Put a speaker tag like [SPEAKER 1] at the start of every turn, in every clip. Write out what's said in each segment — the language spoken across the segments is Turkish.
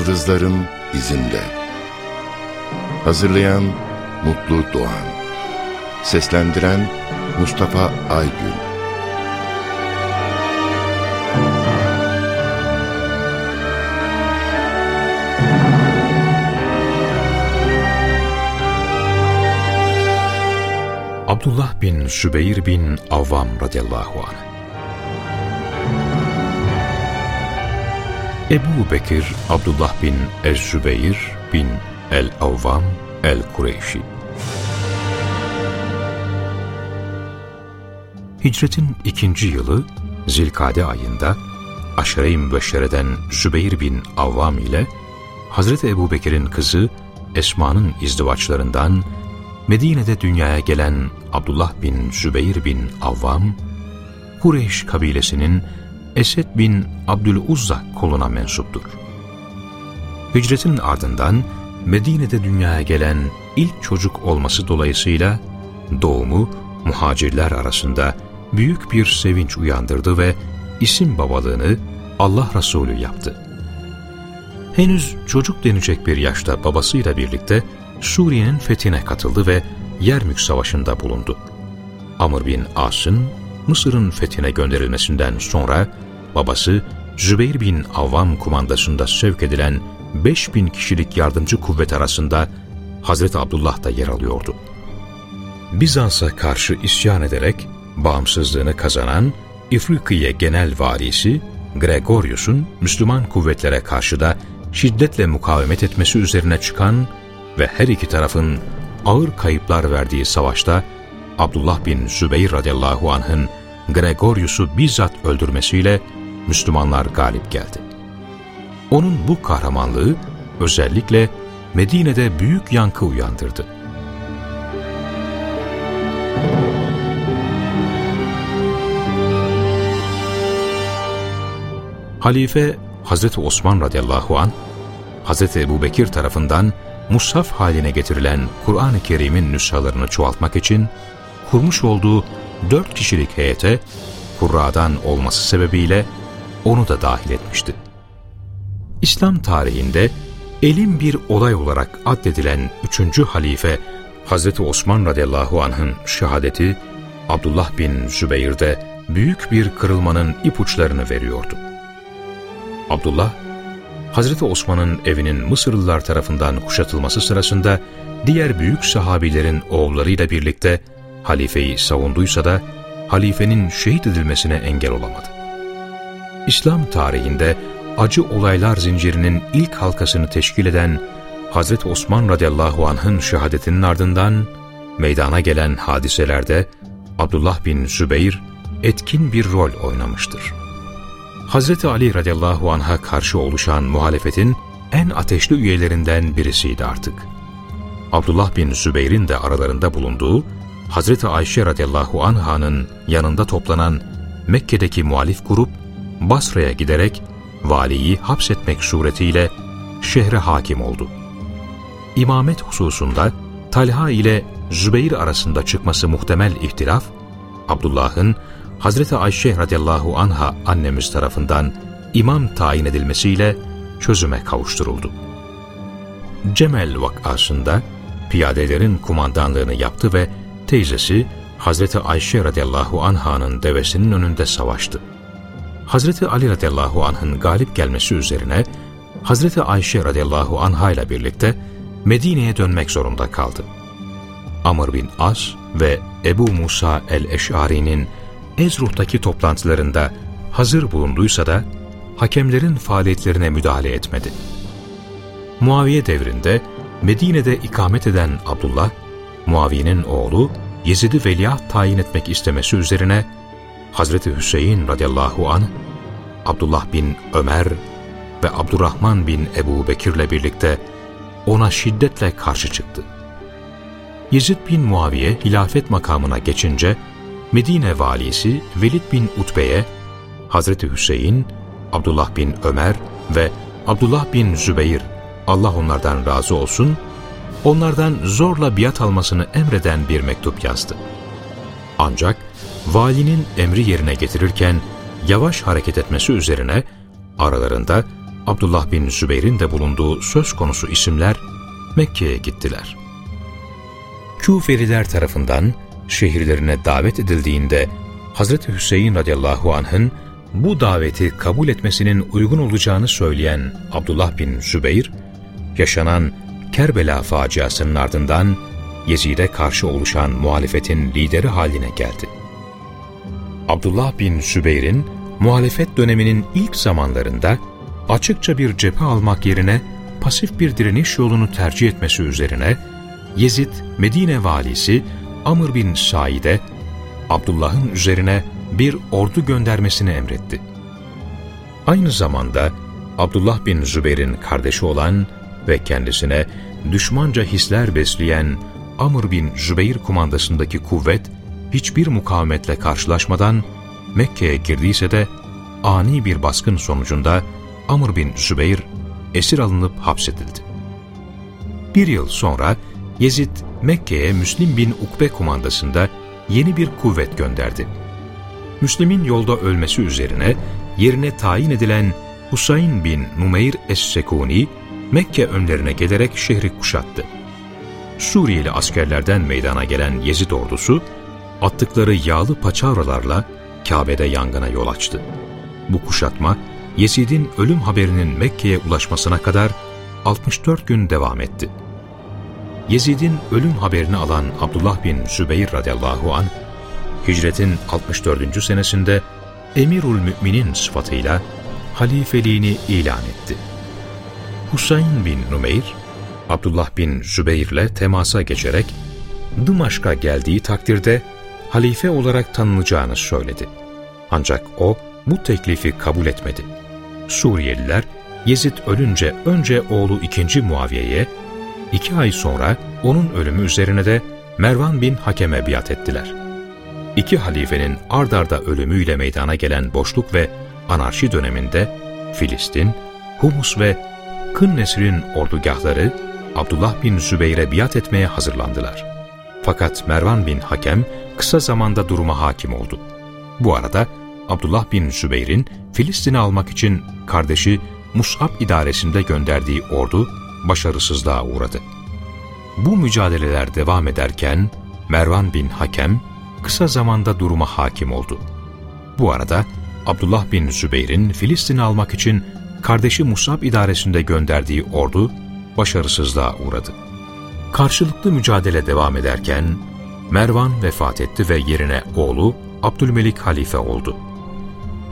[SPEAKER 1] Yıldızların izinde. Hazırlayan Mutlu Doğan. Seslendiren Mustafa Aygün.
[SPEAKER 2] Abdullah bin Sübeyir bin Avvam radıyallahu anh Ebu Bekir Abdullah bin Ez-Zübeyir bin El-Avvam El-Kureyşi. Hicretin ikinci yılı Zilkade ayında Aşere-i Mübeşşere'den Zübeyir bin Avvam ile Hazreti Ebu Bekir'in kızı Esma'nın izdivaçlarından Medine'de dünyaya gelen Abdullah bin Zübeyir bin Avvam, Kureyş kabilesinin Esed bin Abdüluzza koluna mensuptur. Hicretin ardından Medine'de dünyaya gelen ilk çocuk olması dolayısıyla doğumu muhacirler arasında büyük bir sevinç uyandırdı ve isim babalığını Allah Resulü yaptı. Henüz çocuk denecek bir yaşta babasıyla birlikte Suriye'nin fethine katıldı ve Yermük Savaşı'nda bulundu. Amr bin As'ın Mısır'ın fethine gönderilmesinden sonra babası Zübeyir bin Avvam kumandasında sevk edilen 5000 kişilik yardımcı kuvvet arasında Hazreti Abdullah da yer alıyordu. Bizans'a karşı isyan ederek bağımsızlığını kazanan İfrikiye Genel Valisi Gregorius'un Müslüman kuvvetlere karşı da şiddetle mukavemet etmesi üzerine çıkan ve her iki tarafın ağır kayıplar verdiği savaşta Abdullah bin Zübeyir radıyallahu anh'ın Gregorius'u bizzat öldürmesiyle Müslümanlar galip geldi. Onun bu kahramanlığı özellikle Medine'de büyük yankı uyandırdı. Halife Hazreti Osman radıyallahu an Hazreti Ebu Bekir tarafından mushaf haline getirilen Kur'an-ı Kerim'in nüshalarını çoğaltmak için kurmuş olduğu dört kişilik heyete Kurra'dan olması sebebiyle onu da dahil etmişti. İslam tarihinde elin bir olay olarak addedilen üçüncü halife Hazreti Osman radıyallahu anh'ın şehadeti Abdullah bin Zübeyir'de büyük bir kırılmanın ipuçlarını veriyordu. Abdullah, Hazreti Osman'ın evinin Mısırlılar tarafından kuşatılması sırasında diğer büyük sahabilerin oğullarıyla birlikte halifeyi savunduysa da halifenin şehit edilmesine engel olamadı. İslam tarihinde acı olaylar zincirinin ilk halkasını teşkil eden Hazreti Osman radıyallahu anh'ın şehadetinin ardından meydana gelen hadiselerde Abdullah bin Zübeyir etkin bir rol oynamıştır. Hazreti Ali radıyallahu anh'a karşı oluşan muhalefetin en ateşli üyelerinden birisiydi artık. Abdullah bin Zübeyir'in de aralarında bulunduğu Hazreti Ayşe radıyallahu anh'ın yanında toplanan Mekke'deki muhalif grup Basra'ya giderek valiyi hapsetmek suretiyle şehre hakim oldu. İmamet hususunda Talha ile Zübeyir arasında çıkması muhtemel ihtilaf, Abdullah'ın Hazreti Ayşe radıyallahu anha annemiz tarafından imam tayin edilmesiyle çözüme kavuşturuldu. Cemel vakasında piyadelerin kumandanlığını yaptı ve teyzesi Hazreti Ayşe radıyallahu anh'ın devesinin önünde savaştı. Hazreti Ali radıyallahu anh'ın galip gelmesi üzerine Hazreti Ayşe radıyallahu anha ile birlikte Medine'ye dönmek zorunda kaldı. Amr bin As ve Ebu Musa el-Eş'ari'nin Ezruh'taki toplantılarında hazır bulunduysa da hakemlerin faaliyetlerine müdahale etmedi. Muaviye devrinde Medine'de ikamet eden Abdullah, Muaviye'nin oğlu Yezid'i veliaht tayin etmek istemesi üzerine Hazreti Hüseyin radıyallahu an Abdullah bin Ömer ve Abdurrahman bin Ebu Bekir'le birlikte ona şiddetle karşı çıktı. Yezid bin Muaviye hilafet makamına geçince Medine valisi Velid bin Utbe'ye Hazreti Hüseyin, Abdullah bin Ömer ve Abdullah bin Zübeyir Allah onlardan razı olsun onlardan zorla biat almasını emreden bir mektup yazdı. Ancak valinin emri yerine getirirken yavaş hareket etmesi üzerine aralarında Abdullah bin Zübeyir'in de bulunduğu söz konusu isimler Mekke'ye gittiler. Küfeliler tarafından şehirlerine davet edildiğinde Hazreti Hüseyin radıyallahu anh'ın bu daveti kabul etmesinin uygun olacağını söyleyen Abdullah bin Zübeyir, yaşanan Kerbela faciasının ardından Yezid'e karşı oluşan muhalefetin lideri haline geldi. Abdullah bin Zübeyir'in muhalefet döneminin ilk zamanlarında açıkça bir cephe almak yerine pasif bir direniş yolunu tercih etmesi üzerine Yezid, Medine valisi Amr bin Said'e Abdullah'ın üzerine bir ordu göndermesini emretti. Aynı zamanda Abdullah bin Zübeyir'in kardeşi olan ve kendisine düşmanca hisler besleyen Amr bin Zübeyir kumandasındaki kuvvet hiçbir mukavemetle karşılaşmadan Mekke'ye girdiyse de ani bir baskın sonucunda Amr bin Zübeyir esir alınıp hapsedildi. Bir yıl sonra Yezid Mekke'ye Müslim bin Ukbe kumandasında yeni bir kuvvet gönderdi. Müslim'in yolda ölmesi üzerine yerine tayin edilen Husayn bin Numeyr Es-Sekuni Mekke önlerine gelerek şehri kuşattı. Suriyeli askerlerden meydana gelen Yezid ordusu attıkları yağlı paçavralarla Kabe'de yangına yol açtı. Bu kuşatma Yezid'in ölüm haberinin Mekke'ye ulaşmasına kadar 64 gün devam etti. Yezid'in ölüm haberini alan Abdullah bin Zübeyir radıyallahu an hicretin 64. senesinde Emirul Müminin sıfatıyla halifeliğini ilan etti. Husayn bin Numeyr, Abdullah bin Zübeyir ile temasa geçerek Dımaşk'a geldiği takdirde halife olarak tanınacağını söyledi. Ancak o bu teklifi kabul etmedi. Suriyeliler Yezid ölünce önce oğlu 2. Muaviye'ye, iki ay sonra onun ölümü üzerine de Mervan bin Hakem'e biat ettiler. İki halifenin ardarda ölümüyle meydana gelen boşluk ve anarşi döneminde Filistin, Humus ve Kın Nesr'in ordugahları Abdullah bin Zübeyir'e biat etmeye hazırlandılar. Fakat Mervan bin Hakem kısa zamanda duruma hakim oldu. Bu arada Abdullah bin Zübeyir'in Filistin'i almak için kardeşi Mus'ab idaresinde gönderdiği ordu başarısızlığa uğradı. Bu mücadeleler devam ederken Mervan bin Hakem kısa zamanda duruma hakim oldu. Bu arada Abdullah bin Zübeyir'in Filistin'i almak için kardeşi Musab idaresinde gönderdiği ordu başarısızlığa uğradı. Karşılıklı mücadele devam ederken Mervan vefat etti ve yerine oğlu Abdülmelik halife oldu.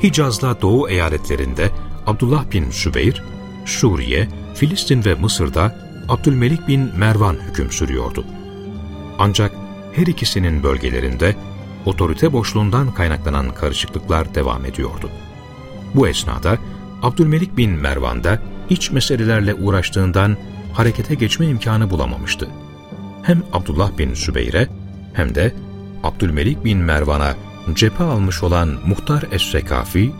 [SPEAKER 2] Hicaz'la Doğu eyaletlerinde Abdullah bin Sübeyr, Suriye, Filistin ve Mısır'da Abdülmelik bin Mervan hüküm sürüyordu. Ancak her ikisinin bölgelerinde otorite boşluğundan kaynaklanan karışıklıklar devam ediyordu. Bu esnada Abdülmelik bin Mervan da iç meselelerle uğraştığından harekete geçme imkanı bulamamıştı. Hem Abdullah bin Sübeyr'e hem de Abdülmelik bin Mervan'a cephe almış olan Muhtar Es-Sekafi,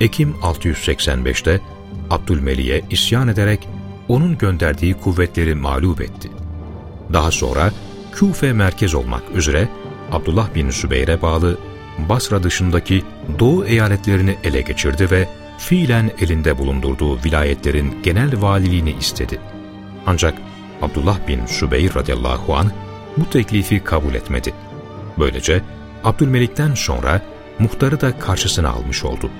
[SPEAKER 2] Ekim 685'te Abdülmelik'e isyan ederek onun gönderdiği kuvvetleri mağlup etti. Daha sonra Küfe merkez olmak üzere Abdullah bin Sübeyr'e bağlı Basra dışındaki Doğu eyaletlerini ele geçirdi ve fiilen elinde bulundurduğu vilayetlerin genel valiliğini istedi. Ancak Abdullah bin Sübeyr radıyallahu anh bu teklifi kabul etmedi. Böylece Abdülmelik'ten sonra muhtarı da karşısına almış oldu.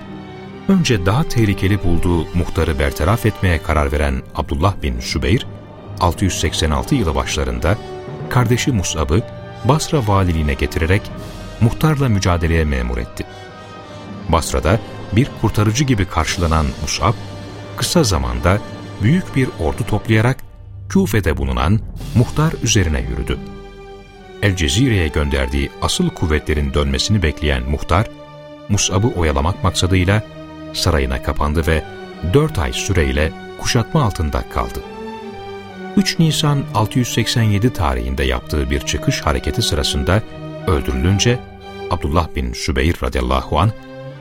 [SPEAKER 2] Önce daha tehlikeli bulduğu muhtarı bertaraf etmeye karar veren Abdullah bin Sübeyr, 686 yılı başlarında kardeşi Mus'ab'ı Basra valiliğine getirerek muhtarla mücadeleye memur etti. Basra'da bir kurtarıcı gibi karşılanan Mus'ab, kısa zamanda büyük bir ordu toplayarak Küfe'de bulunan muhtar üzerine yürüdü. El Cezire'ye gönderdiği asıl kuvvetlerin dönmesini bekleyen muhtar, Mus'ab'ı oyalamak maksadıyla sarayına kapandı ve dört ay süreyle kuşatma altında kaldı. 3 Nisan 687 tarihinde yaptığı bir çıkış hareketi sırasında öldürülünce Abdullah bin Sübeyr radıyallahu an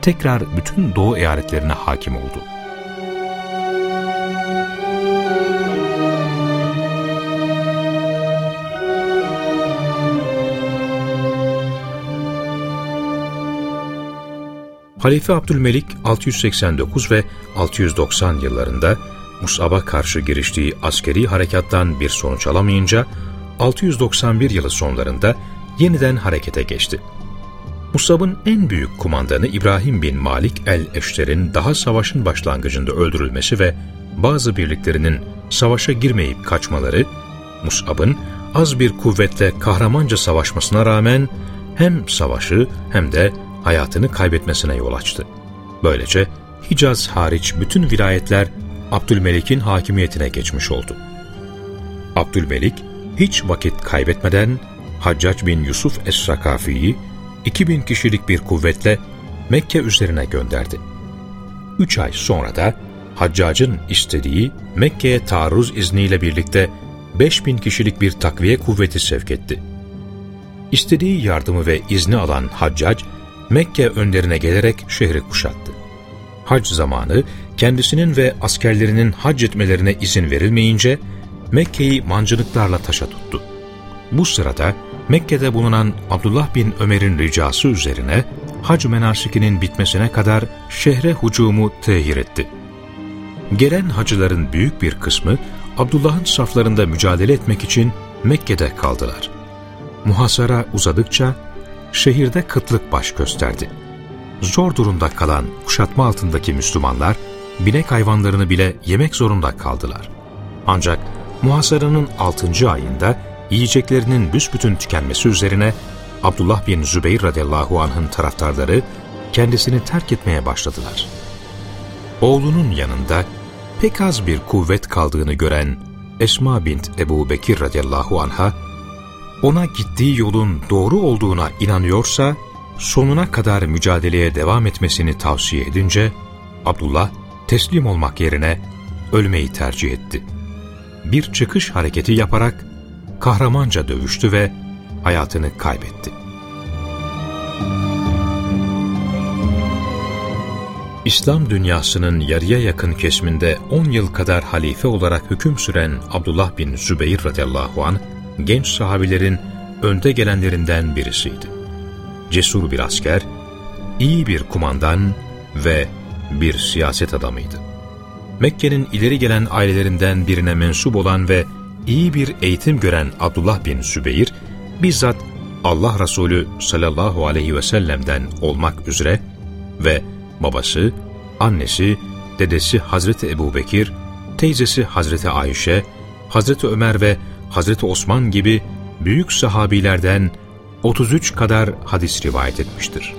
[SPEAKER 2] tekrar bütün doğu eyaletlerine hakim oldu. Halife Abdülmelik 689 ve 690 yıllarında Mus'ab'a karşı giriştiği askeri harekattan bir sonuç alamayınca 691 yılı sonlarında yeniden harekete geçti. Musab'ın en büyük kumandanı İbrahim bin Malik el-Eşter'in daha savaşın başlangıcında öldürülmesi ve bazı birliklerinin savaşa girmeyip kaçmaları, Musab'ın az bir kuvvetle kahramanca savaşmasına rağmen hem savaşı hem de hayatını kaybetmesine yol açtı. Böylece Hicaz hariç bütün vilayetler Abdülmelik'in hakimiyetine geçmiş oldu. Abdülmelik hiç vakit kaybetmeden Haccac bin Yusuf Es-Sakafi'yi 2000 kişilik bir kuvvetle Mekke üzerine gönderdi. Üç ay sonra da Haccac'ın istediği Mekke'ye taarruz izniyle birlikte 5000 kişilik bir takviye kuvveti sevk etti. İstediği yardımı ve izni alan Haccac, Mekke önlerine gelerek şehri kuşattı. Hac zamanı kendisinin ve askerlerinin hac etmelerine izin verilmeyince Mekke'yi mancınıklarla taşa tuttu. Bu sırada Mekke'de bulunan Abdullah bin Ömer'in ricası üzerine hac menasikinin bitmesine kadar şehre hucumu tehir etti. Gelen hacıların büyük bir kısmı Abdullah'ın saflarında mücadele etmek için Mekke'de kaldılar. Muhasara uzadıkça şehirde kıtlık baş gösterdi. Zor durumda kalan kuşatma altındaki Müslümanlar binek hayvanlarını bile yemek zorunda kaldılar. Ancak muhasaranın 6. ayında yiyeceklerinin büsbütün tükenmesi üzerine Abdullah bin Zübeyir radıyallahu anh'ın taraftarları kendisini terk etmeye başladılar. Oğlunun yanında pek az bir kuvvet kaldığını gören Esma bint Ebu Bekir radıyallahu anh'a ona gittiği yolun doğru olduğuna inanıyorsa sonuna kadar mücadeleye devam etmesini tavsiye edince Abdullah teslim olmak yerine ölmeyi tercih etti. Bir çıkış hareketi yaparak kahramanca dövüştü ve hayatını kaybetti. İslam dünyasının yarıya yakın kesiminde 10 yıl kadar halife olarak hüküm süren Abdullah bin Zübeyir radıyallahu an genç sahabilerin önde gelenlerinden birisiydi. Cesur bir asker, iyi bir kumandan ve bir siyaset adamıydı. Mekke'nin ileri gelen ailelerinden birine mensup olan ve iyi bir eğitim gören Abdullah bin Sübeyir, bizzat Allah Resulü sallallahu aleyhi ve sellem'den olmak üzere ve babası, annesi, dedesi Hazreti Ebu Bekir, teyzesi Hazreti Ayşe, Hazreti Ömer ve Hazreti Osman gibi büyük sahabilerden 33 kadar hadis rivayet etmiştir.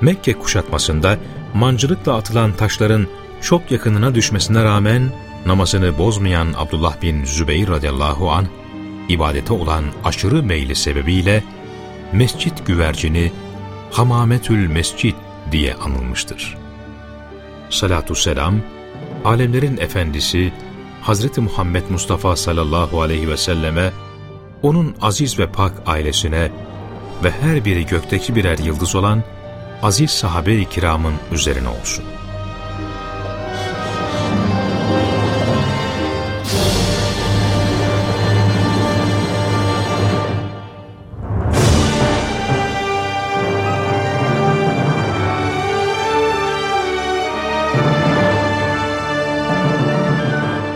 [SPEAKER 2] Mekke kuşatmasında mancılıkla atılan taşların çok yakınına düşmesine rağmen namazını bozmayan Abdullah bin Zübeyir radıyallahu an ibadete olan aşırı meyli sebebiyle mescit güvercini Hamametül Mescid diye anılmıştır. Salatü selam, alemlerin efendisi Hazreti Muhammed Mustafa sallallahu aleyhi ve selleme, onun aziz ve pak ailesine ve her biri gökteki birer yıldız olan aziz sahabe-i kiramın üzerine olsun.